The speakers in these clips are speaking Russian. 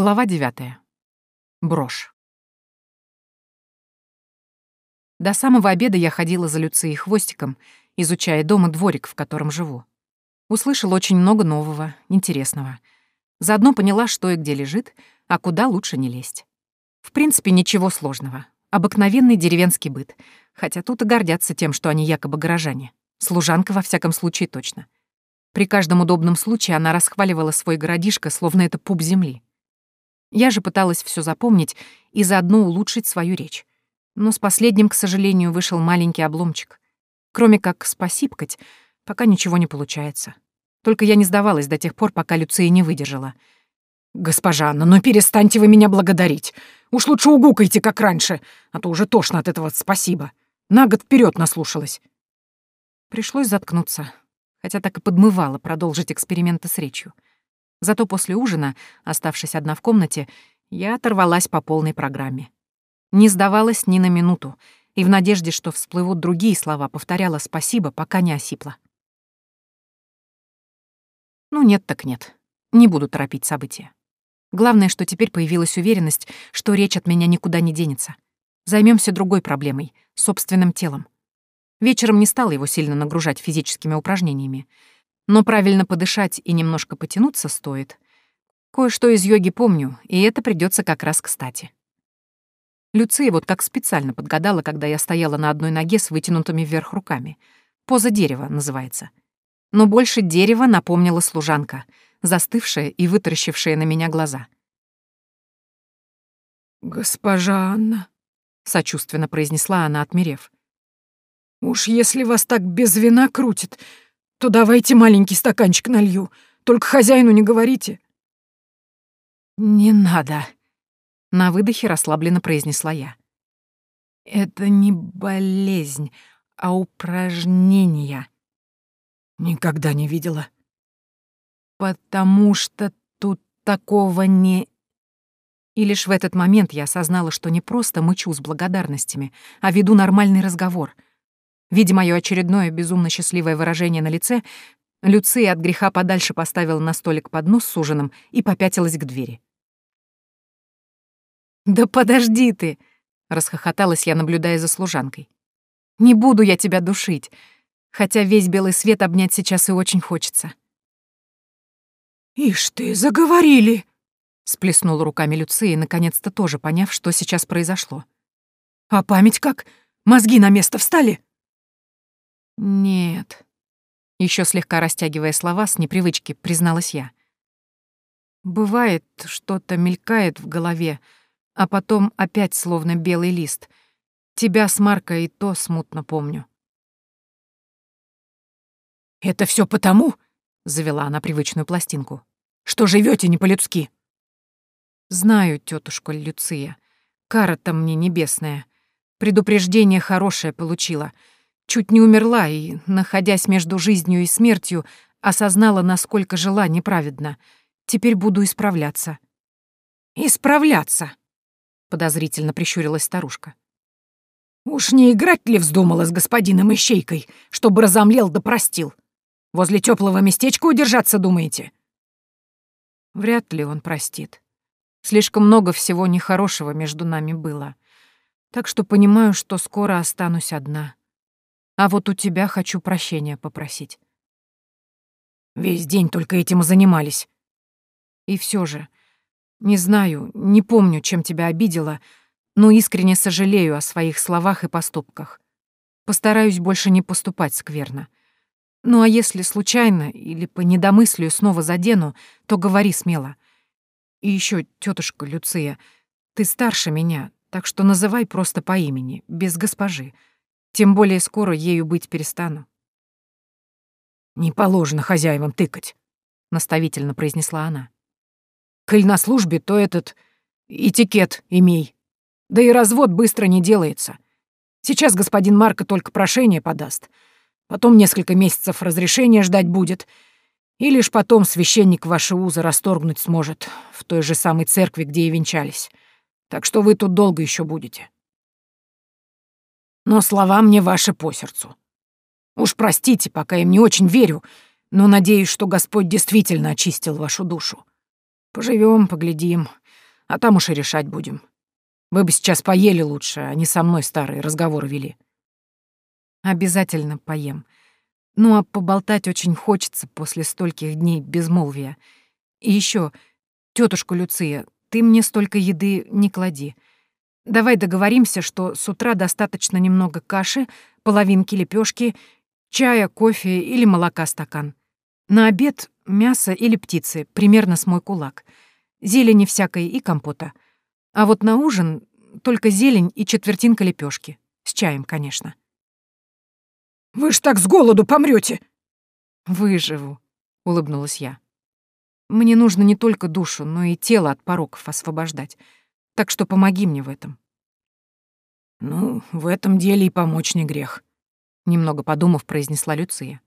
Глава девятая. Брошь. До самого обеда я ходила за Люцией хвостиком, изучая дом и дворик, в котором живу. Услышала очень много нового, интересного. Заодно поняла, что и где лежит, а куда лучше не лезть. В принципе, ничего сложного. Обыкновенный деревенский быт. Хотя тут и гордятся тем, что они якобы горожане. Служанка, во всяком случае, точно. При каждом удобном случае она расхваливала свой городишко, словно это пуп земли. Я же пыталась все запомнить и заодно улучшить свою речь. Но с последним, к сожалению, вышел маленький обломчик. Кроме как спасибкать, пока ничего не получается. Только я не сдавалась до тех пор, пока Люция не выдержала. «Госпожа Анна, ну перестаньте вы меня благодарить. Уж лучше угукайте, как раньше, а то уже тошно от этого спасибо. На год вперед наслушалась». Пришлось заткнуться, хотя так и подмывала продолжить эксперименты с речью. Зато после ужина, оставшись одна в комнате, я оторвалась по полной программе. Не сдавалась ни на минуту, и в надежде, что всплывут другие слова, повторяла «спасибо», пока не осипла. Ну нет так нет. Не буду торопить события. Главное, что теперь появилась уверенность, что речь от меня никуда не денется. Займемся другой проблемой — собственным телом. Вечером не стала его сильно нагружать физическими упражнениями. Но правильно подышать и немножко потянуться стоит. Кое-что из йоги помню, и это придется как раз кстати. Люция вот как специально подгадала, когда я стояла на одной ноге с вытянутыми вверх руками. Поза дерева называется. Но больше дерева напомнила служанка, застывшая и вытаращившая на меня глаза. «Госпожа Анна», — сочувственно произнесла она, отмерев. «Уж если вас так без вина крутит, то давайте маленький стаканчик налью. Только хозяину не говорите». «Не надо», — на выдохе расслабленно произнесла я. «Это не болезнь, а упражнение». «Никогда не видела». «Потому что тут такого не...» И лишь в этот момент я осознала, что не просто мычу с благодарностями, а веду нормальный разговор — Видя мое очередное безумно счастливое выражение на лице, Люция от греха подальше поставила на столик поднос с ужином и попятилась к двери. «Да подожди ты!» — расхохоталась я, наблюдая за служанкой. «Не буду я тебя душить, хотя весь белый свет обнять сейчас и очень хочется». «Ишь ты, заговорили!» — сплеснула руками Люция, наконец-то тоже поняв, что сейчас произошло. «А память как? Мозги на место встали?» «Нет», — еще слегка растягивая слова с непривычки, призналась я. «Бывает, что-то мелькает в голове, а потом опять словно белый лист. Тебя с Маркой и то смутно помню». «Это все потому», — завела она привычную пластинку, «что живете не по-людски». «Знаю, тетушка Люция. Кара-то мне небесная. Предупреждение хорошее получила — Чуть не умерла и, находясь между жизнью и смертью, осознала, насколько жила неправедно. Теперь буду исправляться. «Исправляться?» — подозрительно прищурилась старушка. «Уж не играть ли вздумала с господином Ищейкой, чтобы разомлел да простил? Возле теплого местечка удержаться, думаете?» Вряд ли он простит. Слишком много всего нехорошего между нами было. Так что понимаю, что скоро останусь одна. А вот у тебя хочу прощения попросить. Весь день только этим и занимались. И все же, не знаю, не помню, чем тебя обидела, но искренне сожалею о своих словах и поступках. Постараюсь больше не поступать скверно. Ну а если случайно или по недомыслию снова задену, то говори смело. И еще, тетушка Люция, ты старше меня, так что называй просто по имени, без госпожи. Тем более скоро ею быть перестану. «Не положено хозяевам тыкать», — наставительно произнесла она. «Коль на службе, то этот этикет имей. Да и развод быстро не делается. Сейчас господин Марко только прошение подаст. Потом несколько месяцев разрешения ждать будет. И лишь потом священник ваши узы расторгнуть сможет в той же самой церкви, где и венчались. Так что вы тут долго еще будете но слова мне ваши по сердцу. Уж простите, пока им не очень верю, но надеюсь, что Господь действительно очистил вашу душу. Поживем, поглядим. а там уж и решать будем. Вы бы сейчас поели лучше, а не со мной старые разговоры вели». «Обязательно поем. Ну а поболтать очень хочется после стольких дней безмолвия. И еще, тетушка Люция, ты мне столько еды не клади. Давай договоримся, что с утра достаточно немного каши, половинки лепешки, чая, кофе или молока стакан. На обед мясо или птицы, примерно с мой кулак. Зелени всякой и компота. А вот на ужин только зелень и четвертинка лепешки. С чаем, конечно. «Вы ж так с голоду помрете. «Выживу», — улыбнулась я. «Мне нужно не только душу, но и тело от пороков освобождать. Так что помоги мне в этом». «Ну, в этом деле и помочь не грех», — немного подумав, произнесла Люция.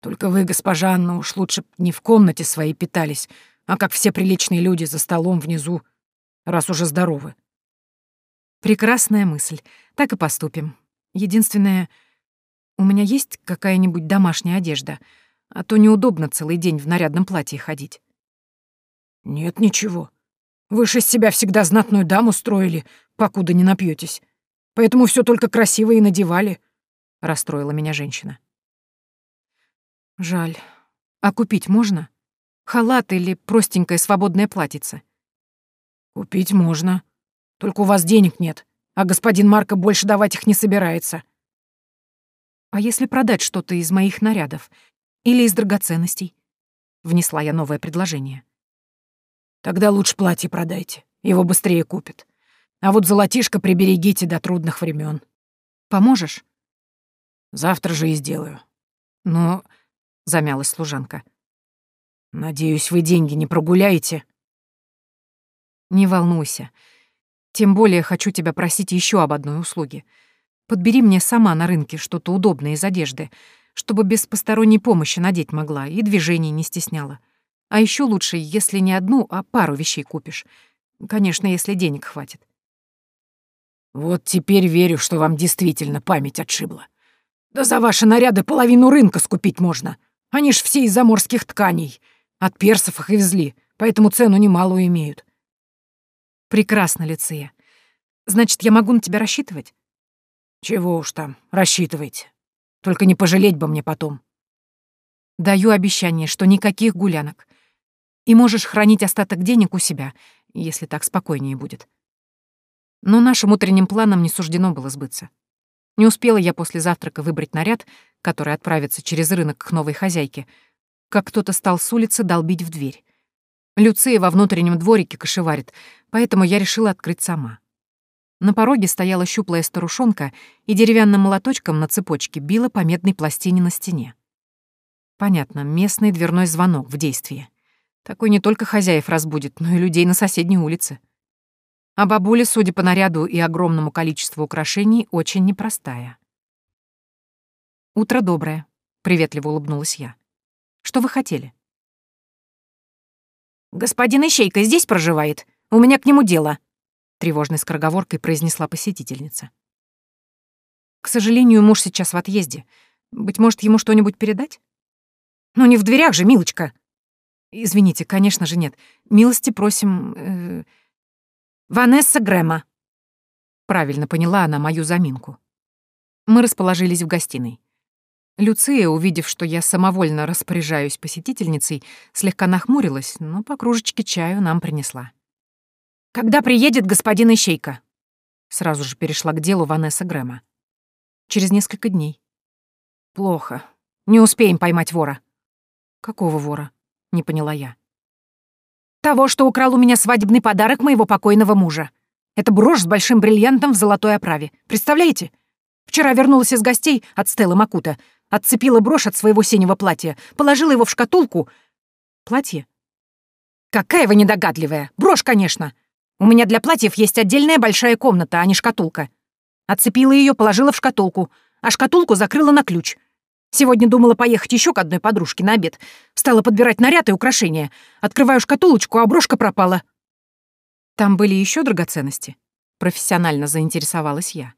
«Только вы, госпожа Анна, уж лучше не в комнате своей питались, а как все приличные люди за столом внизу, раз уже здоровы». «Прекрасная мысль. Так и поступим. Единственное, у меня есть какая-нибудь домашняя одежда, а то неудобно целый день в нарядном платье ходить». «Нет ничего. Вы же из себя всегда знатную даму строили, покуда не напьетесь. Поэтому все только красиво и надевали», — расстроила меня женщина. «Жаль. А купить можно? Халат или простенькое свободное платьице?» «Купить можно. Только у вас денег нет, а господин Марко больше давать их не собирается». «А если продать что-то из моих нарядов? Или из драгоценностей?» Внесла я новое предложение. Тогда лучше платье продайте, его быстрее купят. А вот золотишко приберегите до трудных времен. Поможешь? Завтра же и сделаю. Но... Замялась служанка. Надеюсь, вы деньги не прогуляете? Не волнуйся. Тем более хочу тебя просить еще об одной услуге. Подбери мне сама на рынке что-то удобное из одежды, чтобы без посторонней помощи надеть могла и движений не стесняла. А еще лучше, если не одну, а пару вещей купишь. Конечно, если денег хватит. Вот теперь верю, что вам действительно память отшибла. Да за ваши наряды половину рынка скупить можно. Они ж все из заморских тканей. От персов их и везли, поэтому цену немалую имеют. Прекрасно, Лицея. Значит, я могу на тебя рассчитывать? Чего уж там, рассчитывайте. Только не пожалеть бы мне потом. Даю обещание, что никаких гулянок и можешь хранить остаток денег у себя, если так спокойнее будет. Но нашим утренним планам не суждено было сбыться. Не успела я после завтрака выбрать наряд, который отправится через рынок к новой хозяйке, как кто-то стал с улицы долбить в дверь. Люция во внутреннем дворике кошеварит, поэтому я решила открыть сама. На пороге стояла щуплая старушонка и деревянным молоточком на цепочке била по медной пластине на стене. Понятно, местный дверной звонок в действии. Такой не только хозяев разбудит, но и людей на соседней улице. А бабуля, судя по наряду и огромному количеству украшений, очень непростая. «Утро доброе», — приветливо улыбнулась я. «Что вы хотели?» «Господин Ищейка здесь проживает. У меня к нему дело», — тревожной скороговоркой произнесла посетительница. «К сожалению, муж сейчас в отъезде. Быть может, ему что-нибудь передать?» «Ну не в дверях же, милочка», Извините, конечно же нет. Милости просим... Э... Ванесса Грэма. Правильно поняла она мою заминку. Мы расположились в гостиной. Люция, увидев, что я самовольно распоряжаюсь посетительницей, слегка нахмурилась, но по кружечке чаю нам принесла. «Когда приедет господин Ищейка?» Сразу же перешла к делу Ванесса Грэма. «Через несколько дней». «Плохо. Не успеем поймать вора». «Какого вора?» — не поняла я. «Того, что украл у меня свадебный подарок моего покойного мужа. Это брошь с большим бриллиантом в золотой оправе. Представляете? Вчера вернулась из гостей от Стеллы Макута, отцепила брошь от своего синего платья, положила его в шкатулку. Платье? Какая вы недогадливая! Брошь, конечно! У меня для платьев есть отдельная большая комната, а не шкатулка. Отцепила ее, положила в шкатулку, а шкатулку закрыла на ключ — Сегодня думала поехать еще к одной подружке на обед. Стала подбирать наряд и украшения. Открываю шкатулочку, а брошка пропала. Там были еще драгоценности? Профессионально заинтересовалась я.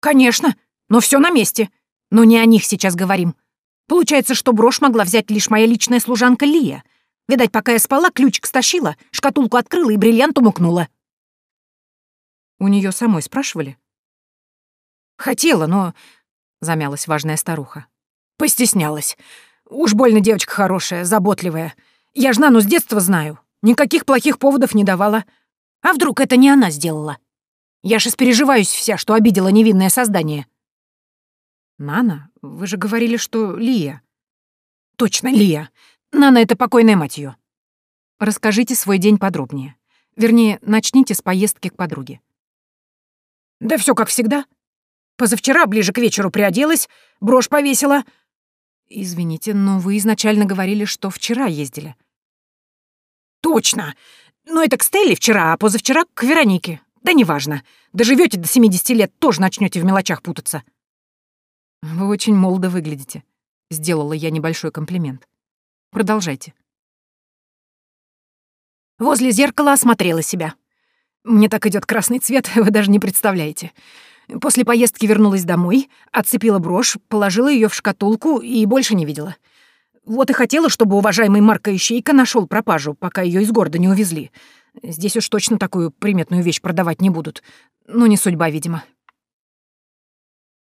Конечно, но все на месте. Но не о них сейчас говорим. Получается, что брошь могла взять лишь моя личная служанка Лия. Видать, пока я спала, ключик стащила, шкатулку открыла и бриллиант умукнула. У нее самой спрашивали? Хотела, но... Замялась важная старуха. Постеснялась. Уж больно девочка хорошая, заботливая. Я ж Нану с детства знаю. Никаких плохих поводов не давала. А вдруг это не она сделала? Я ж испереживаюсь вся, что обидела невинное создание. Нана, вы же говорили, что Лия. Точно, Лия. Нана — это покойная мать ее. Расскажите свой день подробнее. Вернее, начните с поездки к подруге. Да все как всегда. Позавчера ближе к вечеру приоделась, брошь повесила. Извините, но вы изначально говорили, что вчера ездили. Точно. Но это к Стелле вчера, а позавчера к Веронике. Да неважно. Доживете до 70 лет, тоже начнете в мелочах путаться. Вы очень молодо выглядите. Сделала я небольшой комплимент. Продолжайте. Возле зеркала осмотрела себя. Мне так идет красный цвет, вы даже не представляете. После поездки вернулась домой, отцепила брошь, положила ее в шкатулку и больше не видела. Вот и хотела, чтобы уважаемый Марка Ищейка нашел пропажу, пока ее из города не увезли. Здесь уж точно такую приметную вещь продавать не будут. Ну, не судьба, видимо.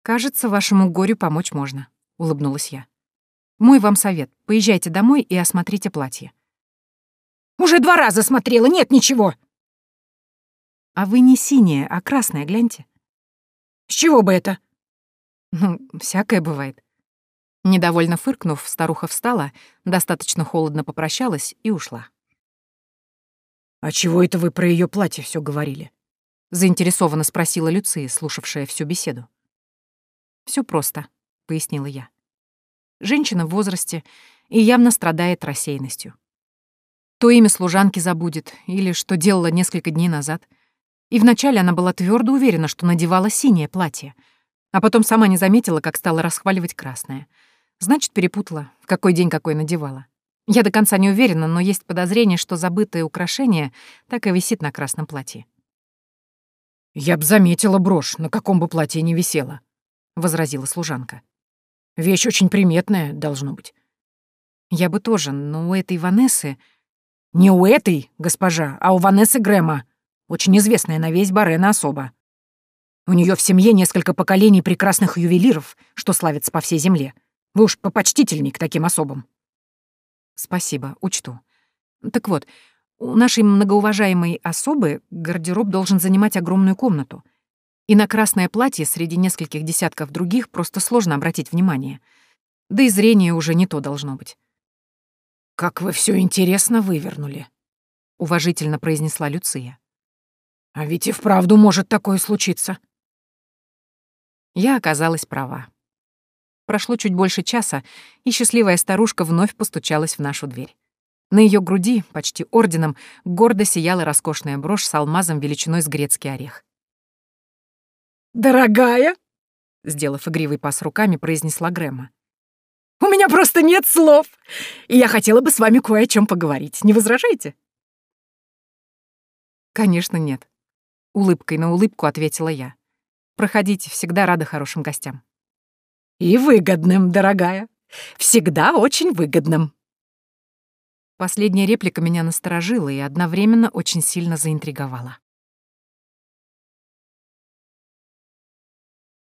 «Кажется, вашему горю помочь можно», — улыбнулась я. «Мой вам совет. Поезжайте домой и осмотрите платье». «Уже два раза смотрела, нет ничего!» «А вы не синяя, а красная, гляньте». «С чего бы это?» «Ну, всякое бывает». Недовольно фыркнув, старуха встала, достаточно холодно попрощалась и ушла. «А чего это вы про ее платье все говорили?» — заинтересованно спросила Люция, слушавшая всю беседу. Все просто», — пояснила я. «Женщина в возрасте и явно страдает рассеянностью. То имя служанки забудет или что делала несколько дней назад. И вначале она была твердо уверена, что надевала синее платье, а потом сама не заметила, как стала расхваливать красное — Значит, перепутала, в какой день какой надевала. Я до конца не уверена, но есть подозрение, что забытое украшение так и висит на красном платье. «Я б заметила брошь, на каком бы платье не висела», — возразила служанка. «Вещь очень приметная, должно быть». «Я бы тоже, но у этой Ванессы...» «Не у этой, госпожа, а у Ванессы Грэма, очень известная на весь Барена особа. У нее в семье несколько поколений прекрасных ювелиров, что славятся по всей земле. Вы уж попочтительней к таким особам. Спасибо, учту. Так вот, у нашей многоуважаемой особы гардероб должен занимать огромную комнату. И на красное платье среди нескольких десятков других просто сложно обратить внимание. Да и зрение уже не то должно быть. «Как вы все интересно вывернули», — уважительно произнесла Люция. «А ведь и вправду может такое случиться». Я оказалась права. Прошло чуть больше часа, и счастливая старушка вновь постучалась в нашу дверь. На ее груди, почти орденом, гордо сияла роскошная брошь с алмазом величиной с грецкий орех. «Дорогая!» — сделав игривый пас руками, произнесла Грэма. «У меня просто нет слов, и я хотела бы с вами кое о чем поговорить. Не возражаете?» «Конечно, нет», — улыбкой на улыбку ответила я. «Проходите, всегда рада хорошим гостям». И выгодным, дорогая. Всегда очень выгодным. Последняя реплика меня насторожила и одновременно очень сильно заинтриговала.